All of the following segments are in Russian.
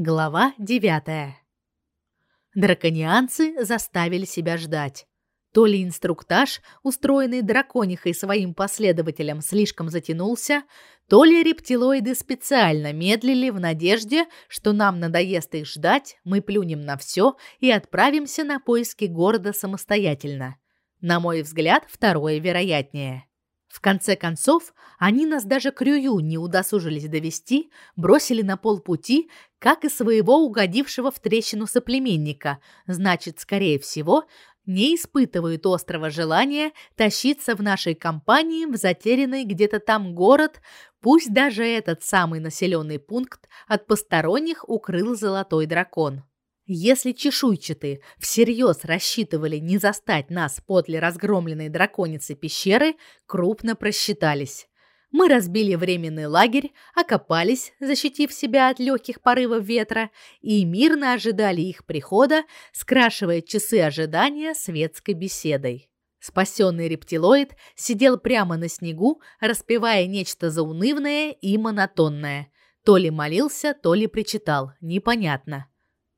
Глава 9. Драконианцы заставили себя ждать. То ли инструктаж, устроенный драконихой своим последователям, слишком затянулся, то ли рептилоиды специально медлили в надежде, что нам надоест их ждать, мы плюнем на все и отправимся на поиски города самостоятельно. На мой взгляд, второе вероятнее. В конце концов, они нас даже к Рюю не удосужились довести, бросили на полпути, как и своего угодившего в трещину соплеменника. Значит, скорее всего, не испытывают острого желания тащиться в нашей компании в затерянный где-то там город, пусть даже этот самый населенный пункт от посторонних укрыл золотой дракон. Если чешуйчатые всерьез рассчитывали не застать нас подле разгромленной драконицы пещеры, крупно просчитались. Мы разбили временный лагерь, окопались, защитив себя от легких порывов ветра, и мирно ожидали их прихода, скрашивая часы ожидания светской беседой. Спасенный рептилоид сидел прямо на снегу, распевая нечто заунывное и монотонное. То ли молился, то ли причитал, непонятно.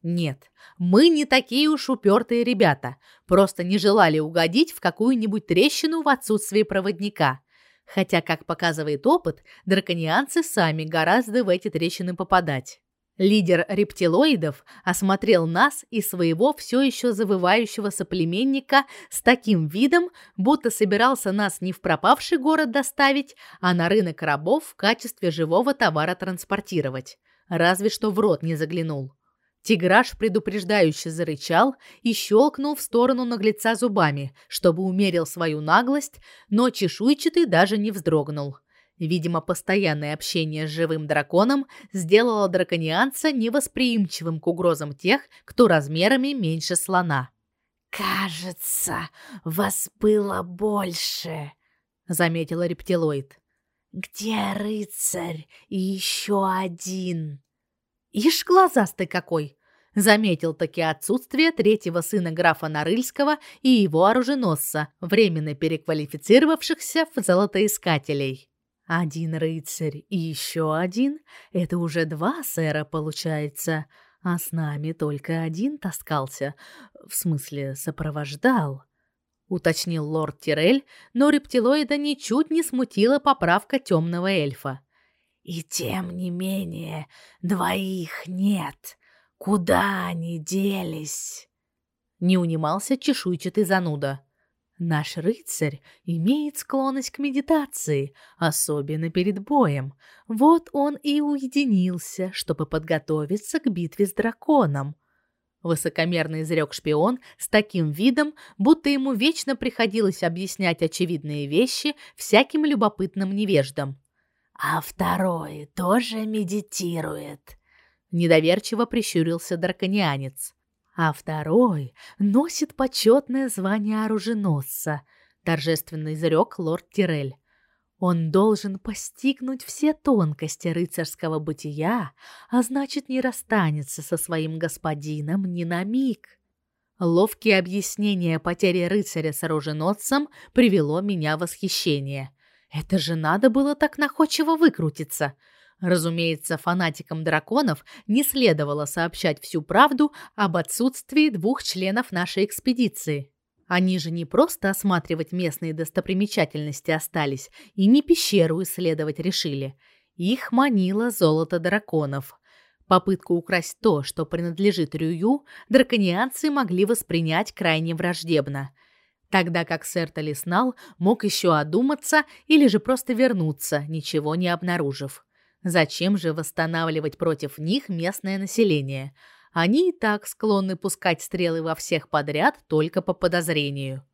Нет, мы не такие уж упертые ребята, просто не желали угодить в какую-нибудь трещину в отсутствии проводника. Хотя, как показывает опыт, драконианцы сами гораздо в эти трещины попадать. Лидер рептилоидов осмотрел нас и своего все еще завывающего соплеменника с таким видом, будто собирался нас не в пропавший город доставить, а на рынок рабов в качестве живого товара транспортировать. Разве что в рот не заглянул. Тиграш предупреждающе зарычал и щелкнул в сторону наглеца зубами, чтобы умерил свою наглость, но чешуйчатый даже не вздрогнул. Видимо, постоянное общение с живым драконом сделало драконианца невосприимчивым к угрозам тех, кто размерами меньше слона. «Кажется, вас было больше», — заметила рептилоид. «Где рыцарь и еще один?» Ишь глазастый какой! Заметил таки отсутствие третьего сына графа Нарыльского и его оруженосца, временно переквалифицировавшихся в золотоискателей. Один рыцарь и еще один — это уже два сэра получается, а с нами только один таскался, в смысле сопровождал. Уточнил лорд Тирель, но рептилоида ничуть не смутила поправка темного эльфа. И тем не менее, двоих нет. Куда они делись? Не унимался чешуйчатый зануда. Наш рыцарь имеет склонность к медитации, особенно перед боем. Вот он и уединился, чтобы подготовиться к битве с драконом. Высокомерно изрек шпион с таким видом, будто ему вечно приходилось объяснять очевидные вещи всяким любопытным невеждам. А второй тоже медитирует. Недоверчиво прищурился драконианец. А второй носит почетное звание оруженосца, торжественно изрек лорд Тирель. Он должен постигнуть все тонкости рыцарского бытия, а значит, не расстанется со своим господином ни на миг. Ловкие объяснения потери рыцаря с оруженосцем привело меня в восхищение. Это же надо было так находчиво выкрутиться. Разумеется, фанатикам драконов не следовало сообщать всю правду об отсутствии двух членов нашей экспедиции. Они же не просто осматривать местные достопримечательности остались и не пещеру исследовать решили. Их манило золото драконов. Попытку украсть то, что принадлежит Рюю, драконианцы могли воспринять крайне враждебно – тогда как сэр Талиснал мог еще одуматься или же просто вернуться, ничего не обнаружив. Зачем же восстанавливать против них местное население? Они и так склонны пускать стрелы во всех подряд только по подозрению.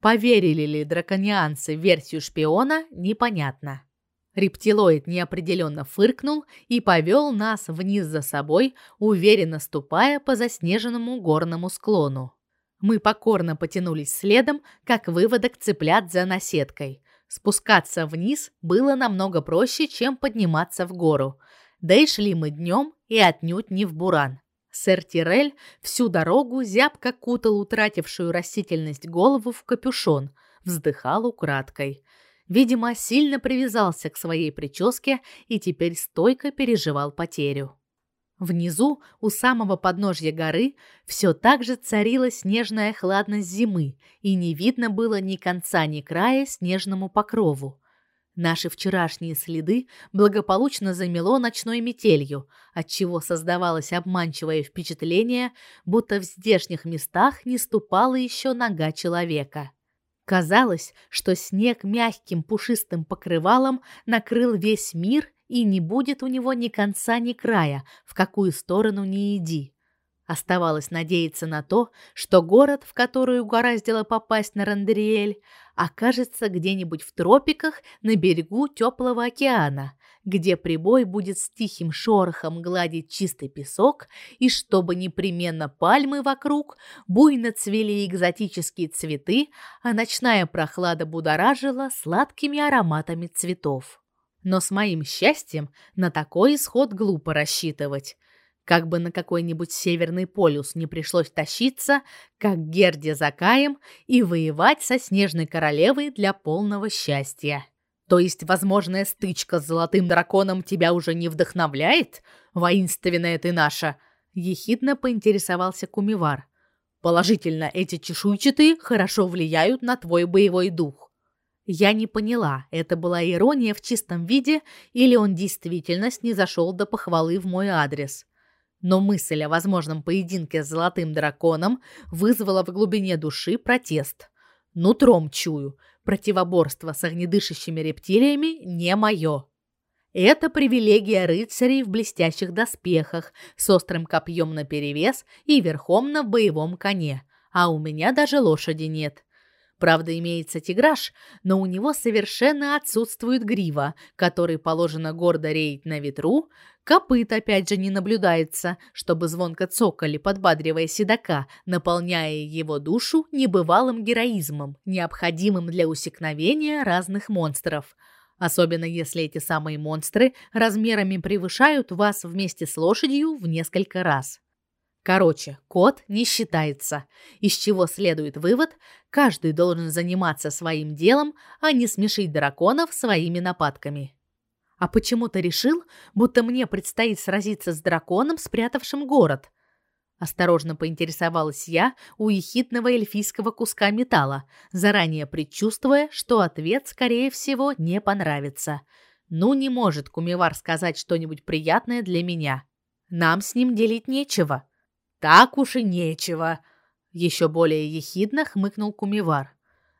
Поверили ли драконианцы в версию шпиона, непонятно. Рептилоид неопределенно фыркнул и повел нас вниз за собой, уверенно ступая по заснеженному горному склону. Мы покорно потянулись следом, как выводок цыплят за наседкой. Спускаться вниз было намного проще, чем подниматься в гору. Да и шли мы днем и отнюдь не в буран. Сэр Тирель всю дорогу зябко кутал утратившую растительность голову в капюшон, вздыхал украдкой. Видимо, сильно привязался к своей прическе и теперь стойко переживал потерю. Внизу, у самого подножья горы, все так же царила снежная хладность зимы, и не видно было ни конца, ни края снежному покрову. Наши вчерашние следы благополучно замело ночной метелью, отчего создавалось обманчивое впечатление, будто в здешних местах не ступала еще нога человека. Казалось, что снег мягким пушистым покрывалом накрыл весь мир и не будет у него ни конца, ни края, в какую сторону ни иди. Оставалось надеяться на то, что город, в который угораздило попасть на Рандериэль, окажется где-нибудь в тропиках на берегу теплого океана, где прибой будет с тихим шорохом гладить чистый песок, и чтобы непременно пальмы вокруг буйно цвели экзотические цветы, а ночная прохлада будоражила сладкими ароматами цветов. Но с моим счастьем на такой исход глупо рассчитывать. Как бы на какой-нибудь северный полюс не пришлось тащиться, как Герде за Каем, и воевать со снежной королевой для полного счастья. То есть возможная стычка с золотым драконом тебя уже не вдохновляет, воинственная ты наша? Ехидно поинтересовался Кумивар. Положительно, эти чешуйчатые хорошо влияют на твой боевой дух. Я не поняла, это была ирония в чистом виде или он действительно снизошел до похвалы в мой адрес. Но мысль о возможном поединке с золотым драконом вызвала в глубине души протест. Нутром чую, противоборство с огнедышащими рептилиями не мое. Это привилегия рыцарей в блестящих доспехах, с острым копьем наперевес и верхом на боевом коне, а у меня даже лошади нет. Правда, имеется тиграж, но у него совершенно отсутствует грива, который положено гордо реять на ветру, копыт опять же не наблюдается, чтобы звонко цокали, подбадривая седока, наполняя его душу небывалым героизмом, необходимым для усекновения разных монстров. Особенно если эти самые монстры размерами превышают вас вместе с лошадью в несколько раз. Короче, кот не считается, из чего следует вывод, каждый должен заниматься своим делом, а не смешить драконов своими нападками. А почему ты решил, будто мне предстоит сразиться с драконом, спрятавшим город? Осторожно поинтересовалась я у ехидного эльфийского куска металла, заранее предчувствуя, что ответ, скорее всего, не понравится. Ну, не может Кумивар сказать что-нибудь приятное для меня. Нам с ним делить нечего. Так уж и нечего, еще более ехидно хмыкнул Кумивар.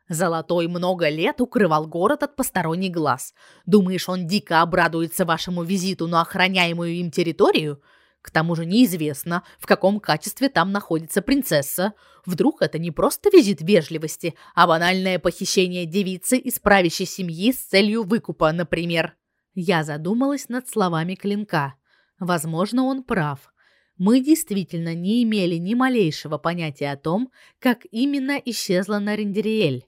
Золотой много лет укрывал город от посторонних глаз. Думаешь, он дико обрадуется вашему визиту на охраняемую им территорию? К тому же неизвестно, в каком качестве там находится принцесса. Вдруг это не просто визит вежливости, а банальное похищение девицы из правящей семьи с целью выкупа, например. Я задумалась над словами Клинка. Возможно, он прав мы действительно не имели ни малейшего понятия о том, как именно исчезла Нарендериэль.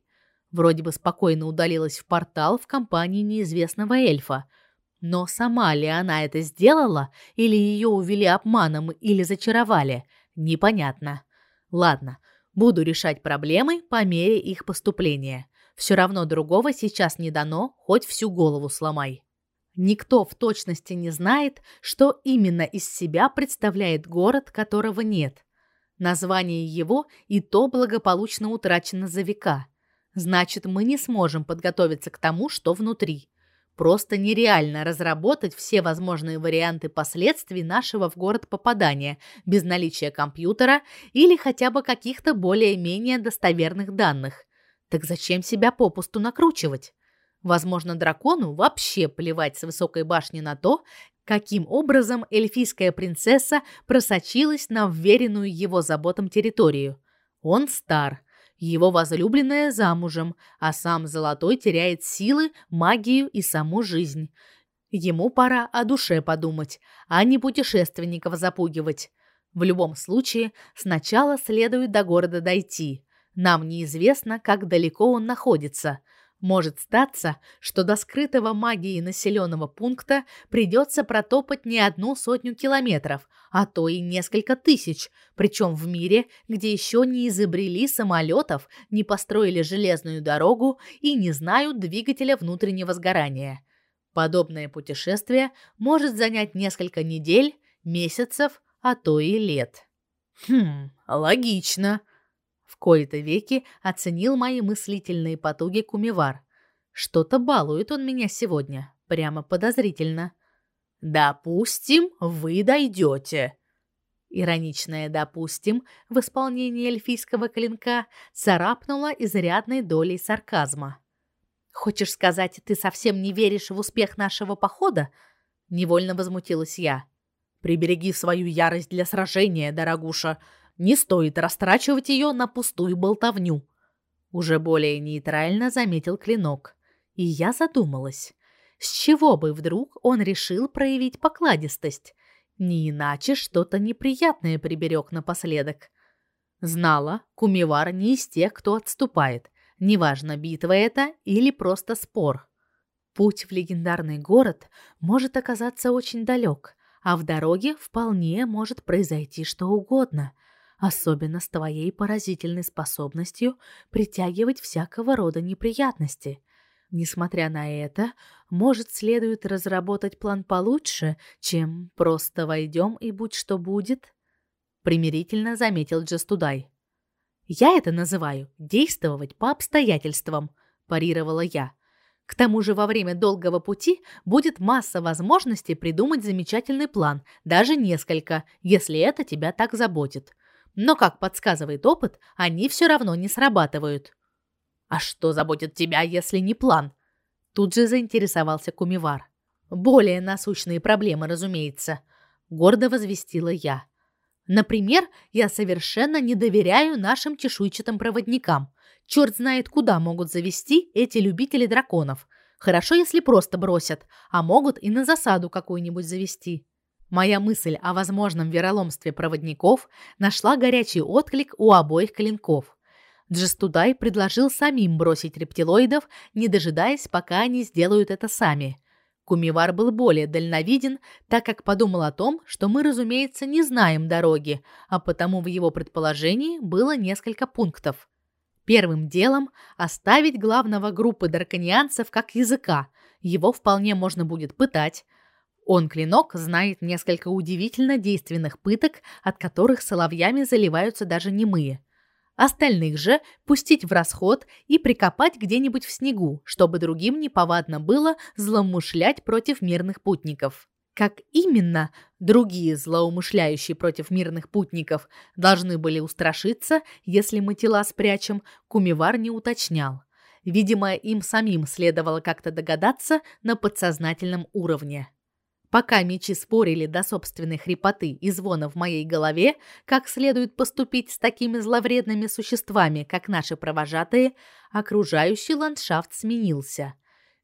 Вроде бы спокойно удалилась в портал в компании неизвестного эльфа. Но сама ли она это сделала, или ее увели обманом или зачаровали, непонятно. Ладно, буду решать проблемы по мере их поступления. Все равно другого сейчас не дано, хоть всю голову сломай. Никто в точности не знает, что именно из себя представляет город, которого нет. Название его и то благополучно утрачено за века. Значит, мы не сможем подготовиться к тому, что внутри. Просто нереально разработать все возможные варианты последствий нашего в город попадания без наличия компьютера или хотя бы каких-то более-менее достоверных данных. Так зачем себя попусту накручивать? Возможно, дракону вообще плевать с высокой башни на то, каким образом эльфийская принцесса просочилась на вверенную его заботам территорию. Он стар, его возлюбленная замужем, а сам Золотой теряет силы, магию и саму жизнь. Ему пора о душе подумать, а не путешественников запугивать. В любом случае, сначала следует до города дойти. Нам неизвестно, как далеко он находится – может статься, что до скрытого магией населенного пункта придется протопать не одну сотню километров, а то и несколько тысяч, причем в мире, где еще не изобрели самолетов, не построили железную дорогу и не знают двигателя внутреннего сгорания. Подобное путешествие может занять несколько недель, месяцев, а то и лет. Хм, логично. В кои-то веки оценил мои мыслительные потуги Кумивар. Что-то балует он меня сегодня, прямо подозрительно. Допустим, вы дойдете. Ироничное «допустим» в исполнении эльфийского клинка царапнуло изрядной долей сарказма. «Хочешь сказать, ты совсем не веришь в успех нашего похода?» — невольно возмутилась я. «Прибереги свою ярость для сражения, дорогуша. Не стоит растрачивать ее на пустую болтовню». Уже более нейтрально заметил клинок. И я задумалась, с чего бы вдруг он решил проявить покладистость? Не иначе что-то неприятное приберег напоследок. Знала, Кумивар не из тех, кто отступает. Неважно, битва это или просто спор. Путь в легендарный город может оказаться очень далек, а в дороге вполне может произойти что угодно, особенно с твоей поразительной способностью притягивать всякого рода неприятности. Несмотря на это, может, следует разработать план получше, чем просто войдем и будь что будет, примирительно заметил Джастудай. Я это называю действовать по обстоятельствам, парировала я. К тому же во время долгого пути будет масса возможностей придумать замечательный план, даже несколько, если это тебя так заботит. Но, как подсказывает опыт, они все равно не срабатывают. А что заботит тебя, если не план? Тут же заинтересовался Кумивар. Более насущные проблемы, разумеется, гордо возвестила я. Например, я совершенно не доверяю нашим чешуйчатым проводникам. Черт знает, куда могут завести эти любители драконов. Хорошо, если просто бросят, а могут и на засаду какую-нибудь завести. Моя мысль о возможном вероломстве проводников нашла горячий отклик у обоих клинков. Джестудай предложил самим бросить рептилоидов, не дожидаясь, пока они сделают это сами. Кумивар был более дальновиден, так как подумал о том, что мы, разумеется, не знаем дороги, а потому в его предположении было несколько пунктов. Первым делом оставить главного группы драконианцев как языка. Его вполне можно будет пытать. Он, клинок, знает несколько удивительно действенных пыток, от которых соловьями заливаются даже немые. Остальных же пустить в расход и прикопать где-нибудь в снегу, чтобы другим неповадно было злоумышлять против мирных путников. Как именно другие злоумышляющие против мирных путников должны были устрашиться, если мы тела спрячем, Кумивар не уточнял. Видимо, им самим следовало как-то догадаться на подсознательном уровне. Пока мечи спорили до собственной хрипоты и звона в моей голове, как следует поступить с такими зловредными существами, как наши провожатые, окружающий ландшафт сменился.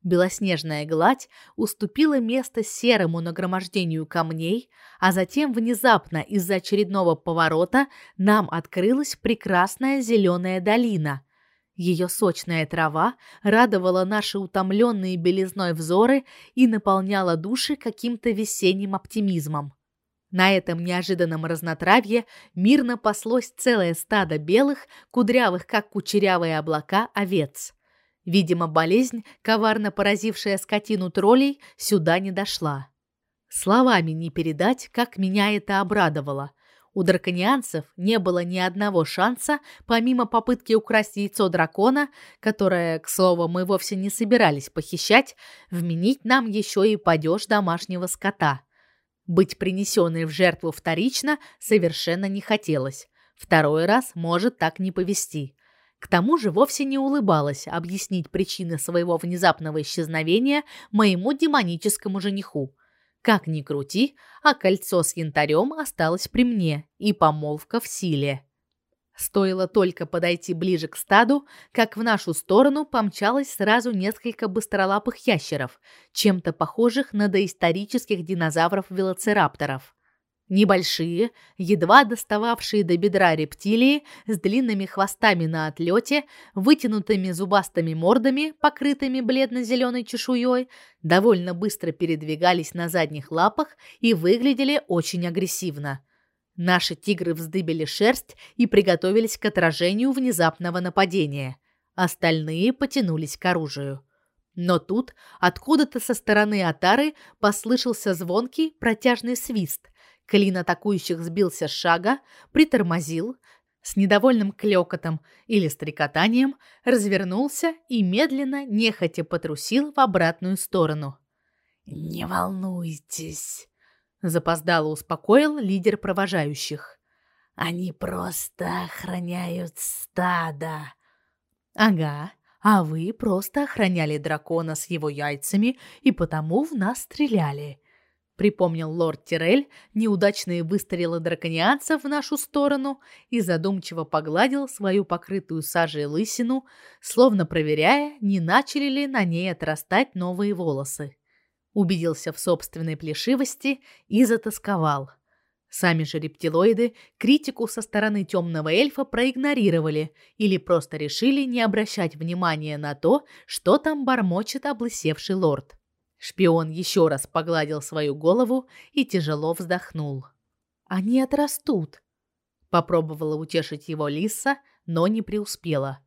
Белоснежная гладь уступила место серому нагромождению камней, а затем внезапно из-за очередного поворота нам открылась прекрасная зеленая долина – ее сочная трава радовала наши утомленные белизной взоры и наполняла души каким-то весенним оптимизмом. На этом неожиданном разнотравье мирно паслось целое стадо белых, кудрявых, как кучерявые облака, овец. Видимо, болезнь, коварно поразившая скотину троллей, сюда не дошла. Словами не передать, как меня это обрадовало – у драконианцев не было ни одного шанса, помимо попытки украсть яйцо дракона, которое, к слову, мы вовсе не собирались похищать, вменить нам еще и падеж домашнего скота. Быть принесенной в жертву вторично совершенно не хотелось. Второй раз может так не повести. К тому же вовсе не улыбалась объяснить причины своего внезапного исчезновения моему демоническому жениху. Как ни крути, а кольцо с янтарем осталось при мне, и помолвка в силе. Стоило только подойти ближе к стаду, как в нашу сторону помчалось сразу несколько быстролапых ящеров, чем-то похожих на доисторических динозавров-велоцирапторов. Небольшие, едва достававшие до бедра рептилии с длинными хвостами на отлете, вытянутыми зубастыми мордами, покрытыми бледно-зеленой чешуей, довольно быстро передвигались на задних лапах и выглядели очень агрессивно. Наши тигры вздыбили шерсть и приготовились к отражению внезапного нападения. Остальные потянулись к оружию. Но тут откуда-то со стороны Атары послышался звонкий протяжный свист, Клин атакующих сбился с шага, притормозил, с недовольным клёкотом или стрекотанием развернулся и медленно, нехотя потрусил в обратную сторону. «Не волнуйтесь», — запоздало успокоил лидер провожающих. «Они просто охраняют стадо». «Ага, а вы просто охраняли дракона с его яйцами и потому в нас стреляли припомнил лорд Тирель неудачные выстрелы драконианцев в нашу сторону и задумчиво погладил свою покрытую сажей лысину, словно проверяя, не начали ли на ней отрастать новые волосы. Убедился в собственной плешивости и затасковал. Сами же рептилоиды критику со стороны темного эльфа проигнорировали или просто решили не обращать внимания на то, что там бормочет облысевший лорд. Шпион еще раз погладил свою голову и тяжело вздохнул. Они отрастут. Попробовала утешить его Лиса, но не преуспела.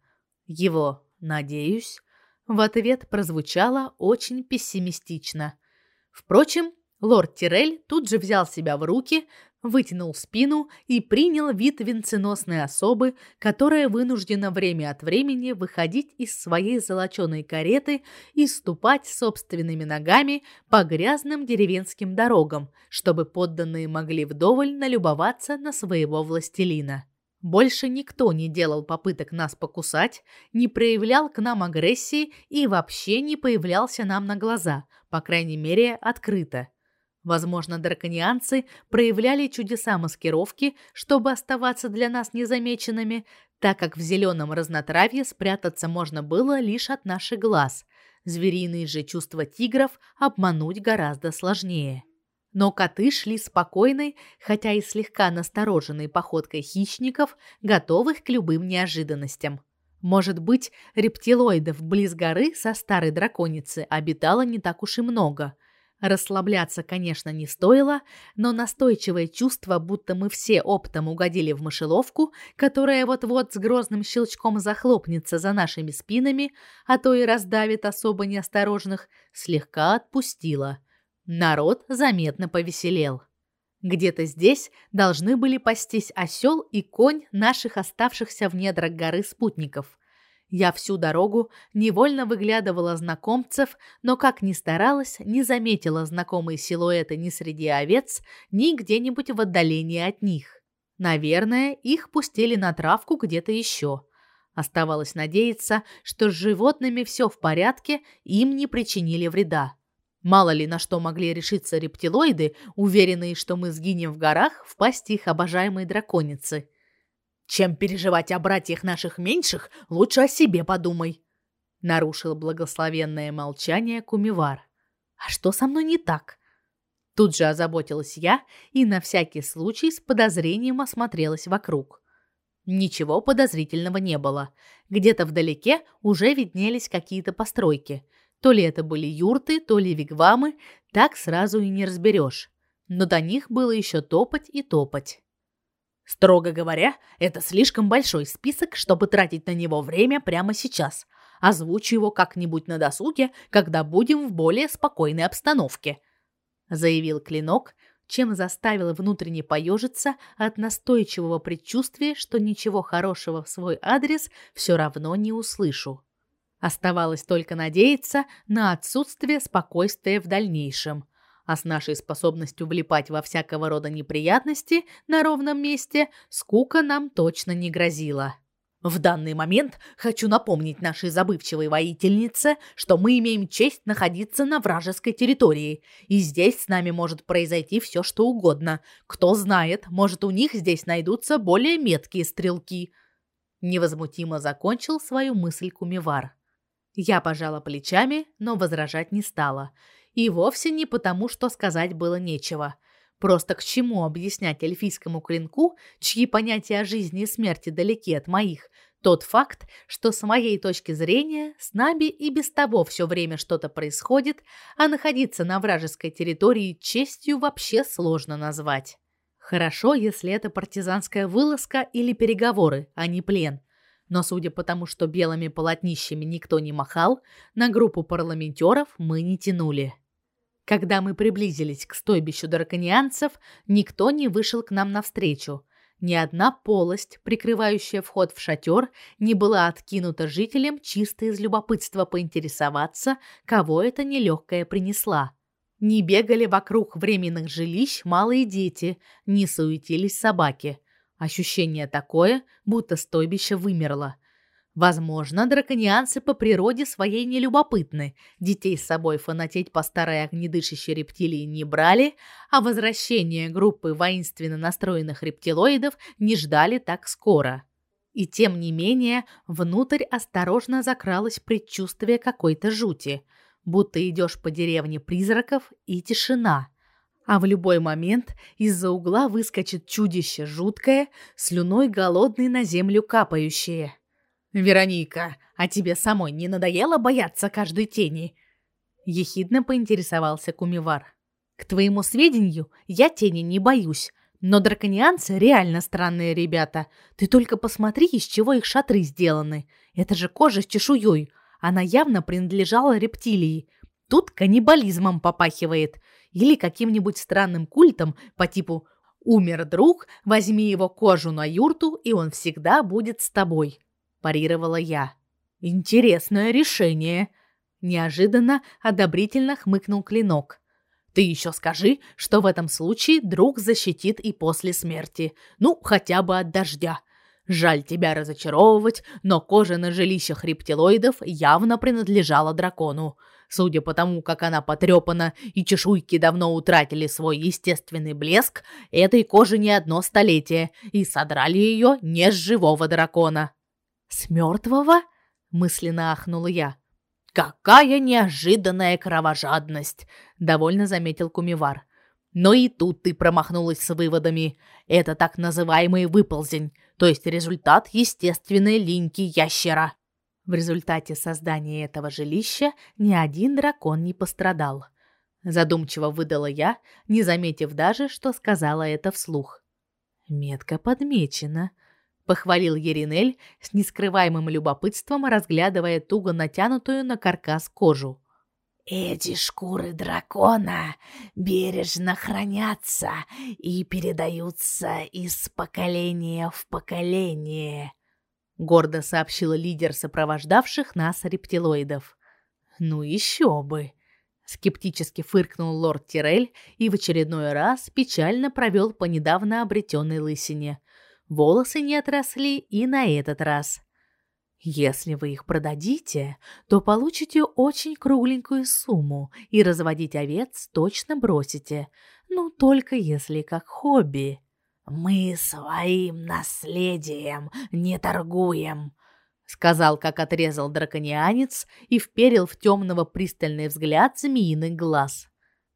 Его, надеюсь, в ответ прозвучало очень пессимистично. Впрочем, лорд Тирель тут же взял себя в руки, вытянул спину и принял вид венценосной особы, которая вынуждена время от времени выходить из своей золоченой кареты и ступать собственными ногами по грязным деревенским дорогам, чтобы подданные могли вдоволь налюбоваться на своего властелина. Больше никто не делал попыток нас покусать, не проявлял к нам агрессии и вообще не появлялся нам на глаза, по крайней мере, открыто. Возможно, драконианцы проявляли чудеса маскировки, чтобы оставаться для нас незамеченными, так как в зеленом разнотравье спрятаться можно было лишь от наших глаз. Звериные же чувства тигров обмануть гораздо сложнее. Но коты шли спокойной, хотя и слегка настороженной походкой хищников, готовых к любым неожиданностям. Может быть, рептилоидов близ горы со старой драконицы обитало не так уж и много – Расслабляться, конечно, не стоило, но настойчивое чувство, будто мы все оптом угодили в мышеловку, которая вот-вот с грозным щелчком захлопнется за нашими спинами, а то и раздавит особо неосторожных, слегка отпустило. Народ заметно повеселел. Где-то здесь должны были пастись осел и конь наших оставшихся в недрах горы спутников. Я всю дорогу невольно выглядывала знакомцев, но как ни старалась, не заметила знакомые силуэты ни среди овец, ни где-нибудь в отдалении от них. Наверное, их пустили на травку где-то еще. Оставалось надеяться, что с животными все в порядке, им не причинили вреда. Мало ли на что могли решиться рептилоиды, уверенные, что мы сгинем в горах в пасти их обожаемой драконицы. Чем переживать о братьях наших меньших, лучше о себе подумай. Нарушил благословенное молчание Кумивар. А что со мной не так? Тут же озаботилась я и на всякий случай с подозрением осмотрелась вокруг. Ничего подозрительного не было. Где-то вдалеке уже виднелись какие-то постройки. То ли это были юрты, то ли вигвамы, так сразу и не разберешь. Но до них было еще топать и топать. Строго говоря, это слишком большой список, чтобы тратить на него время прямо сейчас. Озвучу его как-нибудь на досуге, когда будем в более спокойной обстановке, заявил Клинок, чем заставил внутренне поежиться от настойчивого предчувствия, что ничего хорошего в свой адрес все равно не услышу. Оставалось только надеяться на отсутствие спокойствия в дальнейшем а с нашей способностью влипать во всякого рода неприятности на ровном месте скука нам точно не грозила. В данный момент хочу напомнить нашей забывчивой воительнице, что мы имеем честь находиться на вражеской территории, и здесь с нами может произойти все, что угодно. Кто знает, может, у них здесь найдутся более меткие стрелки. Невозмутимо закончил свою мысль Кумивар. Я пожала плечами, но возражать не стала. И вовсе не потому, что сказать было нечего. Просто к чему объяснять эльфийскому клинку, чьи понятия о жизни и смерти далеки от моих, тот факт, что с моей точки зрения с нами и без того все время что-то происходит, а находиться на вражеской территории честью вообще сложно назвать. Хорошо, если это партизанская вылазка или переговоры, а не плен. Но судя по тому, что белыми полотнищами никто не махал, на группу парламентеров мы не тянули. Когда мы приблизились к стойбищу драконианцев, никто не вышел к нам навстречу. Ни одна полость, прикрывающая вход в шатер, не была откинута жителям чисто из любопытства поинтересоваться, кого это нелегкая принесла. Не бегали вокруг временных жилищ малые дети, не суетились собаки. Ощущение такое, будто стойбище вымерло. Возможно, драконианцы по природе своей нелюбопытны. Детей с собой фанатеть по старой огнедышащей рептилии не брали, а возвращение группы воинственно настроенных рептилоидов не ждали так скоро. И тем не менее, внутрь осторожно закралось предчувствие какой-то жути, будто идешь по деревне призраков и тишина. А в любой момент из-за угла выскочит чудище жуткое, слюной голодный на землю капающее. Вероника, а тебе самой не надоело бояться каждой тени? ехидно поинтересовался Кумивар. К твоему сведению, я тени не боюсь, но драконианцы реально странные ребята. Ты только посмотри, из чего их шатры сделаны. Это же кожа с чешуей. Она явно принадлежала рептилии. Тут каннибализмом попахивает или каким-нибудь странным культом по типу «Умер друг, возьми его кожу на юрту, и он всегда будет с тобой» парировала я. Интересное решение, неожиданно одобрительно хмыкнул Клинок. Ты еще скажи, что в этом случае друг защитит и после смерти, ну, хотя бы от дождя. Жаль тебя разочаровывать, но кожа на жилищах рептилоидов явно принадлежала дракону. Судя по тому, как она потрепана и чешуйки давно утратили свой естественный блеск, этой кожи не одно столетие, и содрали ее не с живого дракона. С мертвого? мысленно ахнула я. Какая неожиданная кровожадность, довольно заметил Кумивар. Но и тут ты промахнулась с выводами. Это так называемый выползень, то есть результат естественной линьки ящера. В результате создания этого жилища ни один дракон не пострадал. Задумчиво выдала я, не заметив даже, что сказала это вслух. Метка подмечена, похвалил Еринель с нескрываемым любопытством, разглядывая туго натянутую на каркас кожу. Эти шкуры дракона бережно хранятся и передаются из поколения в поколение, гордо сообщил лидер сопровождавших нас рептилоидов. Ну еще бы, скептически фыркнул лорд Тирель и в очередной раз печально провел по недавно обретенной лысине. Волосы не отросли и на этот раз. Если вы их продадите, то получите очень кругленькую сумму и разводить овец точно бросите. Ну, только если как хобби. Мы своим наследием не торгуем, сказал, как отрезал драконианец и вперил в темного пристальный взгляд змеиный глаз.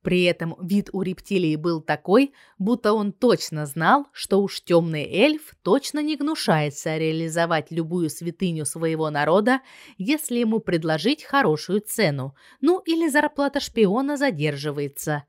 При этом вид у рептилии был такой, будто он точно знал, что уж темный эльф точно не гнушается реализовать любую святыню своего народа, если ему предложить хорошую цену, ну или зарплата шпиона задерживается.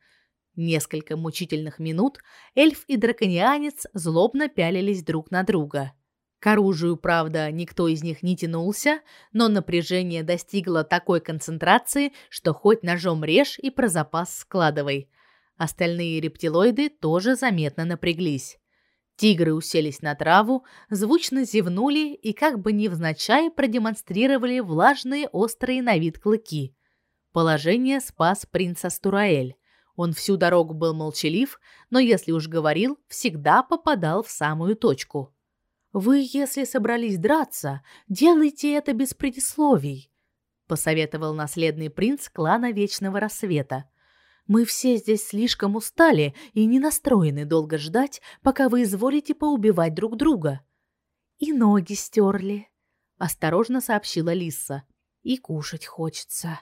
Несколько мучительных минут эльф и драконианец злобно пялились друг на друга. К оружию, правда, никто из них не тянулся, но напряжение достигло такой концентрации, что хоть ножом режь и про запас складывай. Остальные рептилоиды тоже заметно напряглись. Тигры уселись на траву, звучно зевнули и как бы невзначай продемонстрировали влажные острые на вид клыки. Положение спас принц Астураэль. Он всю дорогу был молчалив, но если уж говорил, всегда попадал в самую точку. Вы, если собрались драться, делайте это без предисловий, посоветовал наследный принц клана Вечного Рассвета. Мы все здесь слишком устали и не настроены долго ждать, пока вы изволите поубивать друг друга. И ноги стерли, осторожно сообщила Лиса. И кушать хочется.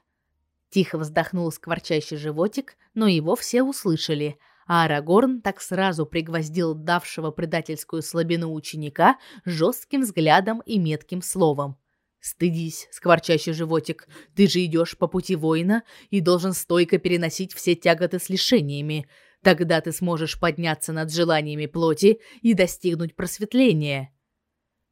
Тихо вздохнул скворчащий животик, но его все услышали, а Арагорн так сразу пригвоздил давшего предательскую слабину ученика жестким взглядом и метким словом. «Стыдись, скворчащий животик, ты же идешь по пути воина и должен стойко переносить все тяготы с лишениями. Тогда ты сможешь подняться над желаниями плоти и достигнуть просветления».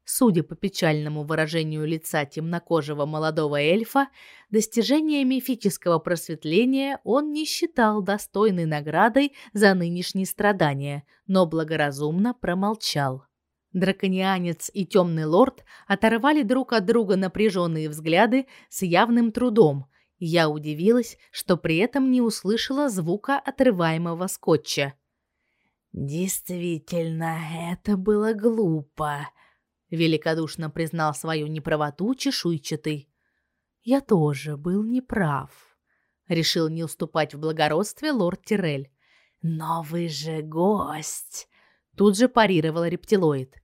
Судя по печальному выражению лица темнокожего молодого эльфа, достижение мифического просветления он не считал достойной наградой за нынешние страдания, но благоразумно промолчал. Драконианец и темный лорд оторвали друг от друга напряженные взгляды с явным трудом. Я удивилась, что при этом не услышала звука отрываемого скотча. Действительно, это было глупо, великодушно признал свою неправоту чешуйчатый. Я тоже был неправ, решил не уступать в благородстве лорд Тирель. Но вы же гость, тут же парировал рептилоид.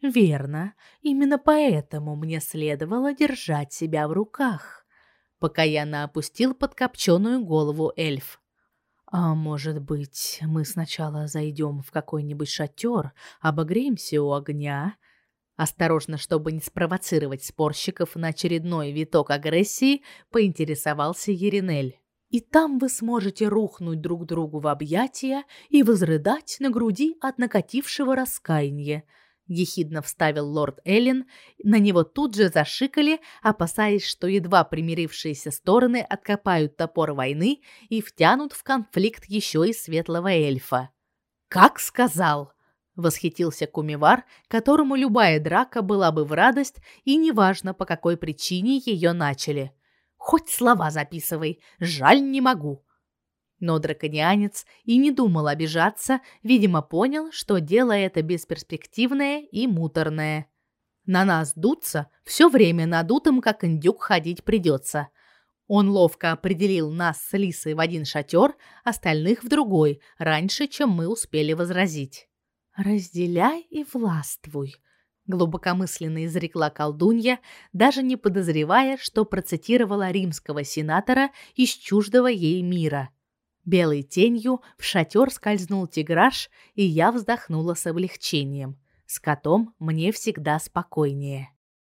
Верно, именно поэтому мне следовало держать себя в руках. Пока я на опустил подкопченную голову эльф. А может быть, мы сначала зайдем в какой-нибудь шатер, обогреемся у огня, Осторожно, чтобы не спровоцировать спорщиков на очередной виток агрессии, поинтересовался Еринель. И там вы сможете рухнуть друг другу в объятия и возрыдать на груди от накатившего раскаяния. Ехидно вставил лорд Эллен, на него тут же зашикали, опасаясь, что едва примирившиеся стороны откопают топор войны и втянут в конфликт еще и светлого эльфа. «Как сказал!» Восхитился Кумивар, которому любая драка была бы в радость, и неважно, по какой причине ее начали. Хоть слова записывай, жаль не могу. Но драконианец и не думал обижаться, видимо, понял, что дело это бесперспективное и муторное. На нас дуться, все время надутым, как индюк, ходить придется. Он ловко определил нас с Лисой в один шатер, остальных в другой, раньше, чем мы успели возразить. «Разделяй и властвуй», — глубокомысленно изрекла колдунья, даже не подозревая, что процитировала римского сенатора из чуждого ей мира. Белой тенью в шатер скользнул тиграш, и я вздохнула с облегчением. С котом мне всегда спокойнее.